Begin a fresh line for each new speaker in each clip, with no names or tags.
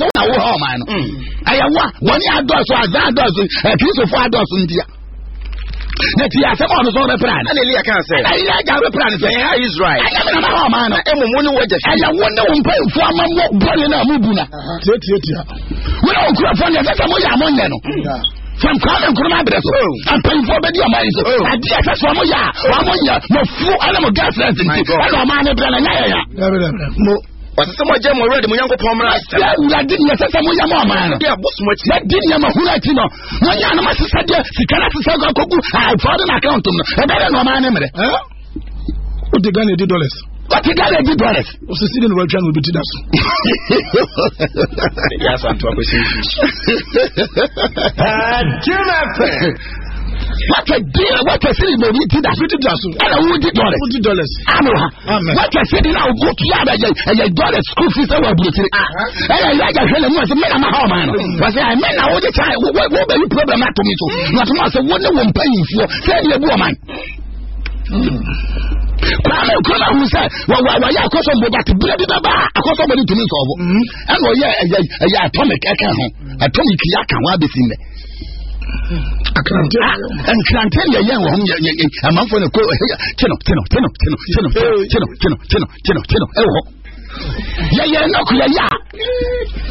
sɛ wɔn awo ha ɔman no ɛyɛwa wɔn ni adɔso aza adɔso ɛkirifofo adɔso ndia na ti asɛm a ɔno so ɛna eliya kan sɛ ɛna eliya gya ɔbɛpra no sɛ ɛyɛ israel ɛyɛ mi na ma ha ɔman no ɛmu mu ni wɔ jɛ ɛyɛ wo ne wo mpanyinfo ama mo bɔnni na mo bu na tiatiatia wɔn a okura fɔ ne ɛsɛ sɛ mo yɛ amo nyɛ no fam kwame nkuruma abirɛ so mpanyinfoɔ bɛ di ɔman yi so adi ɛsɛ yɛ a ɔmo mo fu ɛna mo gas rɛs nti ɛna ɔman ne wasese mo jẹ mo rẹ de mo yanko pọn mura ẹsẹ. yẹ wura di ni ẹsẹsẹ mo yẹ mo ọmọ yẹn. yẹ bó sumọ ti. yẹ di ni ẹ ma hura ti nọ. wọn yẹ anamọ sisẹ diẹ sikẹrẹ sisẹ kan koko a àkẹwọn tó mu ẹ bẹrẹ ní ọmọ yẹn mẹrẹ. o ti gan ni eighty dollars. o ti gan ni eighty dollars. o sisi ni wọ́n twẹ́ ni o bi ti da so. yasa tó a ko sinji. jimmy fẹ. Wàtẹ̀ díẹ̀ wàtẹ̀ sí ìbò ní ti dà. Fifty dollars. Ẹ̀rọ wo di dollars. Fifty dollars. Àmì wa. Amen. Wàtẹ̀ sí ìdílé àwọn kò tún yà bẹ̀ yẹ ẹ̀yẹ dollars school fees ẹ̀wọ̀ àbúròtìrì. Ẹ̀yẹ ìlú àjà ìfẹ́lẹ̀ mú ẹ̀sìn mẹ́rin àmàhà ọ̀mà yẹn. Wàsẹ̀ àì mẹ́rin àwọn ojú kan wọ́n bẹ̀ yí problem àtòmítò. Nàtúmọ̀ àṣẹ wọ́n ní wọ́n pẹ́ yìí fún ọ sẹ́ni ebu ọ̀mà yìí kwame nkuruma ahun sɛ wɔwɔ wɔyɛ akɔsɔmbɔ but bere bi bɛba akɔsɔmbɔ ni tumi nsɔbɔ ɛna ɔyɛ ɛyɛ ɛyɛ atomic ɛka ho atomic yɛ aka ho abesi nnɛ nkrante yɛ yɛn wɔ hɔ yɛ yɛ yɛ amanfo ne ko eh, tino tino tino tino tino tino tino tino tino tino ɛwɔ eh, hɔ yɛyɛ no ko yɛyɛ a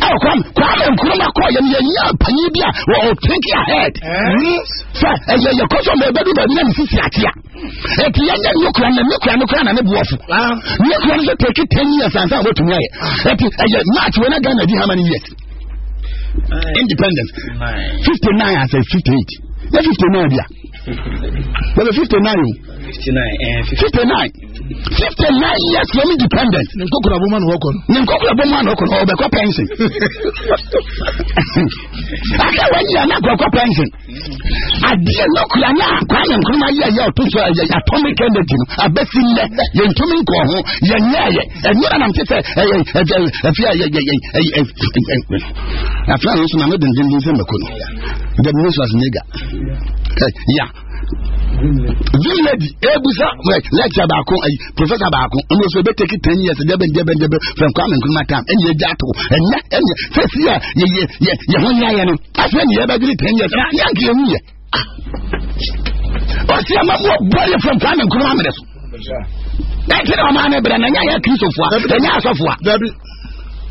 ɛwɔ kwan kwame nkuruma kɔ yɛn yɛnyɛ panyin bi a wɔ o oh, think your head sɛ ɛyɛ yɛ kɔsɔ mɛ ɛbɛdu baabi na nsi a eti yɛnyɛ ne kura na ne kura ne kura na ne bu ɔfo ne kura ne a wɔtumi independence fifty nine as a fifty eight na fifty nine bia. Bẹ̀rẹ̀ fifty nine. fifty nine. fifty nine. fifty nine years yẹn mi dependent. Ní nkókòrò abomọ́ ni wọ́n kọ́. Ní nkókòrò abomọ́ ni wọ́n kọ́ ọ̀bẹ̀ kọ́ pension. Akẹ́wọ̀ yìí àná kọ́ kọ́ pension. Adíyẹ lọ́kùnrin àná àkọ́yẹ̀ nkúrúmá yíyá yẹ ọ̀tún sọ ẹ̀yẹ atomic energy nù abẹ́sí lẹ̀ yẹ ntúmí nkọ̀ ọ̀hún yẹ nyẹ́ ẹ̀yẹ ẹ̀nyẹ́rẹ́ nà mtí sẹ́ ẹ̀yẹ ẹ̀fíà ẹ̀yẹ ẹ̀yẹ ẹ̀yẹ ẹ̀fíà nínú sọ nà mí dìndín sẹ́ mẹ́kọ́ nù. The news was nigger. Eh, yeah. Village, Ebusa, right, lecture Bako, eh, Professor Bako, and also they take it ten years, Debin, Debin, Debin, from Kwame Nkrumah time, and Yajato, and and first year, ye, ye, ye, ye, one year, and I said, you ever did ten years, and I yank you here. Or see, I'm not born from Kwame Nkrumah. That's it, I'm an Ebran, and I have Christopher, and I have Safwa.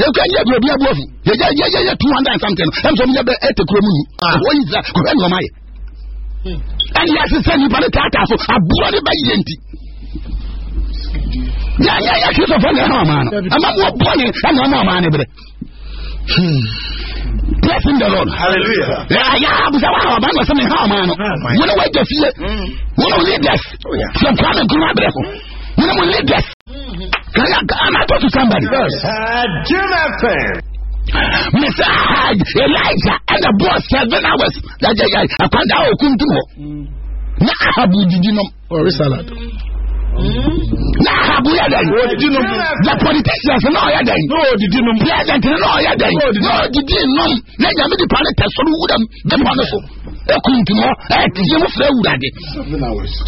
yɛkɔ yɛ bi obi abu ofi yɛyɛ yɛyɛ yɛ two hundred and something ɛn sɔmi yɛ bɛ ɛtɛ kuro mu yi wɔyi zira kɔfɛ ni ɔma yɛ ɛn yɛ sisan nipa ne taata so aburo ne bɛ yɛ nti yɛ yɛ yɛ kirisofo ne ɛna ɔmaa no ɛma mu ɔbɔ ne ɛna ɔma ɔmaa ne brɛ blessing the lord hallelujah yɛ abusa wa ɔba na ɔsɛm ne ha ɔmaa no wɔn wɔ gya fie wɔn wɔ leaders sɛ kwame nkuru abirɛ so wɔn wɔ leaders. I'm not talking to somebody. Yes. Uh, Jim FM. Mr. Hajj, Elijah, and the boss seven hours. That's a guy. I can't now come to Na ahabu jijino Or salad Na ahabu ya den No jijino The politicians na no den No jijino President na ya den No jijino Na nyame di pale tesoro wudam Dem wane so Ekum tino Eh tijimo fre wudade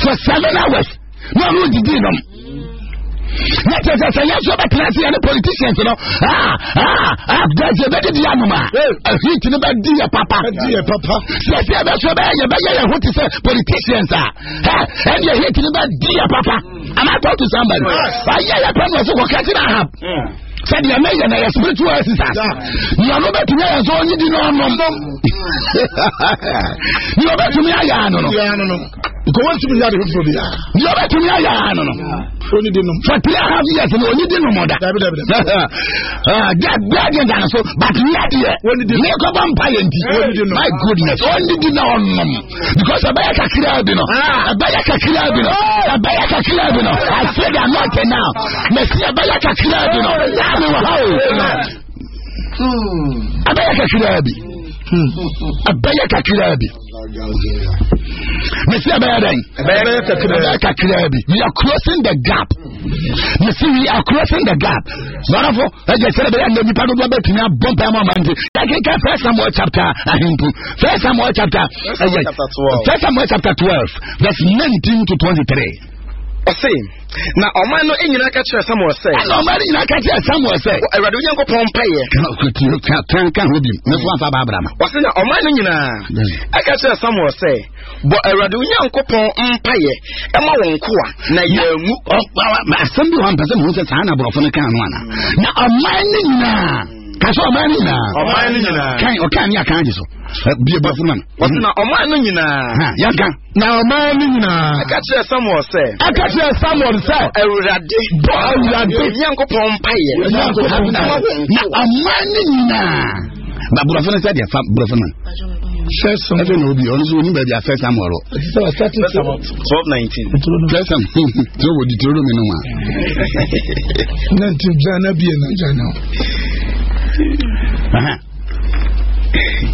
For seven hours No no jijino Let us say, yes, you're a classy and a politician, you know. Ah, ah, ah, that's a better diamma. A hit in about dear papa, dear papa. Yes, yeah, that's your man, your man, what is a politician, sir. And you're hitting about dear papa. And I talk to somebody. I hear a problem, so what can I have? Said your mayor, I spiritual sister. You are not to me as only the normal. You are not to me, I know. Because once you are the Fobia, the other to me, I don't know. Only the number. For uh, three and a half years, and only the number. That guardian dinosaur, but not yet. When the make of umpire, my goodness, only the number. Because a Bayaka Kirabino, ah. a Bayaka Kirabino, a Bayaka Kirabino, I say they are not there now. Messia Bayaka Kirabino, I don't know how. Hmm. A Bayaka Kirabi, hmm. a Bayaka Kirabi. Messi Abayadan, Kakirabi, we are crossing the gap. Messi, we are crossing the gap. Marafo, I just said, and the Padu Babetina bump our mind. I can first Samuel chapter, I first Samuel chapter, first Samuel chapter 12, verse 19 to 23 ɔse na ɔman no nyinaa ka kyerɛ samuel sɛ ɛna ɔman no nyinaa ka kyerɛ samuel sɛ awurade onyankopɔn mpɛyɛ ka ho bi mɛfo afa baabra ma ɔse na ɔman no nyinaa ɛka kyerɛ samuel sɛ bɔ awurade onyankopɔn mpayɛ ɛma wɔn nkoa na yɛangu asɛm bi hɔ mpɛ sɛ mehu sɛ saa na borɔfo no kaa no ana na ɔman no nyinaa ka sɛ ɔman no nyinaa ɔman no nyinaa ɔkaa ne akaa gye so Eh, be mhm. a buffman. What's not a man in a yaka? Now, man in a catch someone say, I catch someone say, I would have young upon a man in a Babafan said, First, something will be on his own, maybe first time or twelve nineteen. so would you tell me no one? Nancy Jana be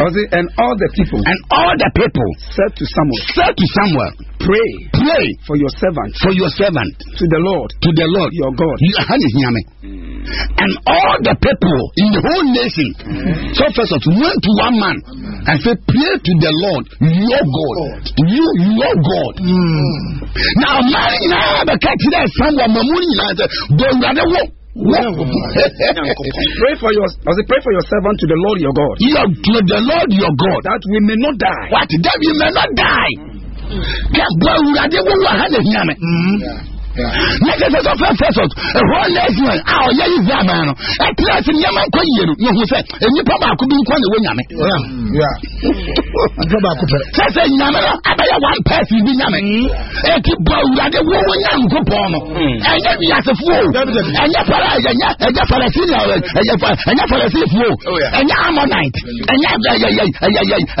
and all the people. And all the people. Said to Samuel. Said to Samuel. Pray. Pray. For your servant. For your servant. To the Lord. To the Lord. Your God. And all the people in the whole nation. So first of all, went to one man and said, Pray to the Lord, your God. God. You, your God. Mm. Now, man, now, the catch that Samuel, Mamuni, the pray for your as pray for your servant to the Lord your God. Your, to the Lord your God. That we may not die. What? That we may not die. Mm. Nẹ́kẹ̀ sẹ́sọ́ fẹ́ fẹ́sọ̀ ẹ̀họ́ lẹ́sìn a ọ̀yẹ́ yìí fẹ́ àmà ẹ̀rọ ẹ̀ pílẹ̀sì ní ẹ̀ma nkọ́ yìí yẹnu yòówù sẹ́ ẹ̀nyípa baako bí nkọ́ nìwé nyàmé. Sẹ́sẹ̀ nyàmé rẹ̀ abẹ́yẹ one person bí nyàmé. Èti bọ̀ wúradì wọ́wọ́ nyà nkó pọ̀ nù. Ẹ̀yẹ yàtì fúwò. Ẹ̀yẹ fara ẹ̀yẹ ẹ̀yẹ falẹ̀sì ẹ̀yẹ falẹ̀sì fúwò. Ẹ̀yẹ ammonite. Ẹ̀yẹ oh,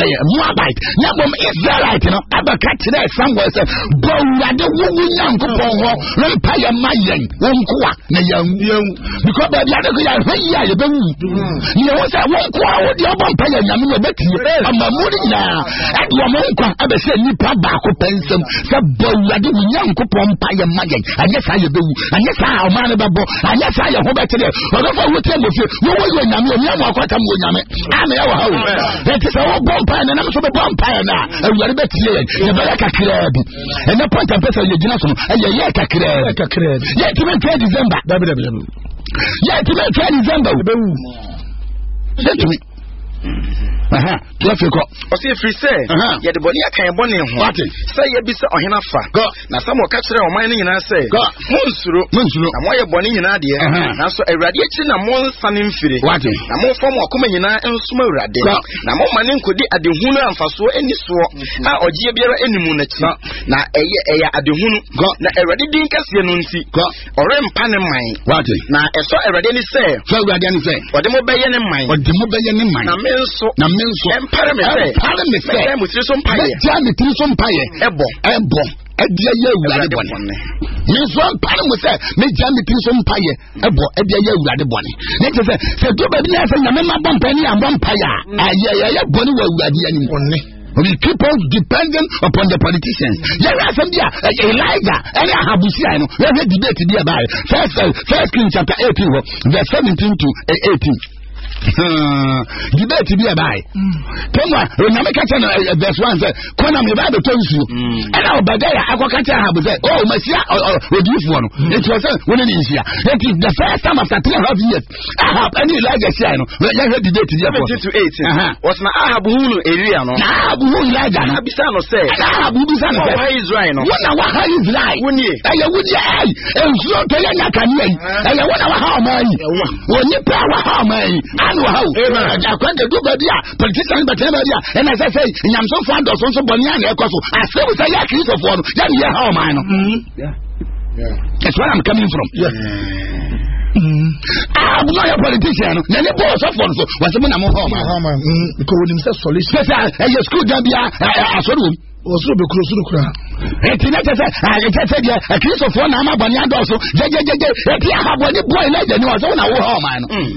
ẹ̀yẹ Moabite. Nyẹ bọ̀ mu Israelite nọ abẹ́ka kyerẹ́ samuel sẹ́ bọ̀ wúradì wọ́wọ́ nyà nkó bọ̀ wọ wọn pa ma yẹn wọn kó a na yẹn wu because bẹẹbi adé ko yà hẹ a yẹ bẹ wu yẹn wọn sẹ wọn kó a wọn di ọbọ mpa yẹn nyàmú yẹn bẹ tiẹ ọmọ mu ni nyinaa nkwa ẹbẹ sẹ nipa baako pẹ nsẹm sẹ bọwú adé wọn nyà nkó pọ mpa ma yẹn anyẹ sá yẹ bẹ wu anyẹ sá ọmọ anẹ bẹ bọ anyẹ sá yẹ hó bẹ tẹ dẹ ọdọfọ wọn tẹ mọfẹ wọn wọ yẹ nyàmú yẹn nyàmú akọ tam wọ nyàmú àmì ẹwà ha o ẹti sẹ wọn bọ mpa yẹn nà ẹnam sọ bẹ bọ mpa yẹn nà ẹwùrẹ bẹ tiẹ yẹn yẹ yẹ kakra yẹ tìmẹ twẹ december yẹ tìmẹ twẹ december yẹ tìmẹ. Traffic. Or see if we say, Yet the body I can't bonny what it say, you be so on a fact. Now, some will catch their mining and I say, Monsuru, Monsuru, and why you're in idea. Now, so a radiation and more sun inferior. What more coming in and small radio. Now, more money could be at the and Faso any Now, or mhm. Jabira any Now, a year at the M What Now, a radiant say, so radiant say, or the mobile in mind, or the me nso na me nso ɛmpare me sɛ ɛmpare me sɛ ɛgya me tiri so mpaeɛ ɛgya me tiri so mpaeɛ ɛbɔ ɛbɔ ɛdi ɛyɛ awurade bɔnɛ yinso mpare mu sɛ megya me tiri so mpaeɛ ɛbɔ ɛdi ɛyɛ awurade bɔnɛ ne kyerɛ sɛ sɛ duro baabi na yɛ sɛ nyame ma bɔ mpaeɛ ne yɛ abɔ mpaeɛ a ɛyɛ mm. ɛyɛ bɔnɛ wɔ awurade anim bɔnɛ we keep on depending upon the politicians. Yẹ́rẹ́ asẹ́mbíà Elijah ẹni ahabusi àyẹ̀nù yẹ́rẹ́ debate bí ẹ̀ báyìí first uh, first king chapter eighteen verse seventeen to eighteen. Hmm. debate bi ɛbaa hmm. kemgbe onyame kacha na eh, verse one sɛ kɔnam yɛ baa bɛtɔ nsuo hmm. ɛna ɔbɛgɛ yɛ akɔkacha ahabu sɛ oh, o masia odiifoɔ no etu ɔsɛ wɔn ani nhyia eti the first time after three and a half years ahab ɛne elijah hyia no yɛhwɛ debate bi ɛfɔ. twenty to eighteen wɔtena ahab hunu eria no. na ahab hunu elijah no. abisa no sɛ. ɛna ahab bisa no sɛ. wɔn ha israel no. wɔn na wɔn ha israel. wɔn yɛ. ɛyɛ wɔn yɛ ɛyi nsuo ntɔyɛ nyakaniya yi ɛyɛ wɔn na wɔn ha ɔman yi wɔn nipa wɔn ha ɔman yi. Ghana wɔ ha o. Akwante du baabi a politician bɛtɛ baabi a ɛna sɛ sɛ nyamsofo adɔso nso bɔ ní àná ɛkɔ so asemu sɛ yɛ akirisofoɔ no yɛ ni yɛ ha ɔman no. That's where I'm coming from. Yeah. Mm. Ah, I'm not a politician. Then the boss of one was a man. I'm home. Because when he says solution, I just could be a sort of osoro bɛ kuro soro kura. eti eh, ne tɛ sɛ ayi ah, tɛ sɛ deɛ ekirisofoɔ eh, na ama bɔnni adɔso jɛjɛjɛjɛ eti eh, ni bɔ yi lɛ jɛ ni wa sɛ wọn na wo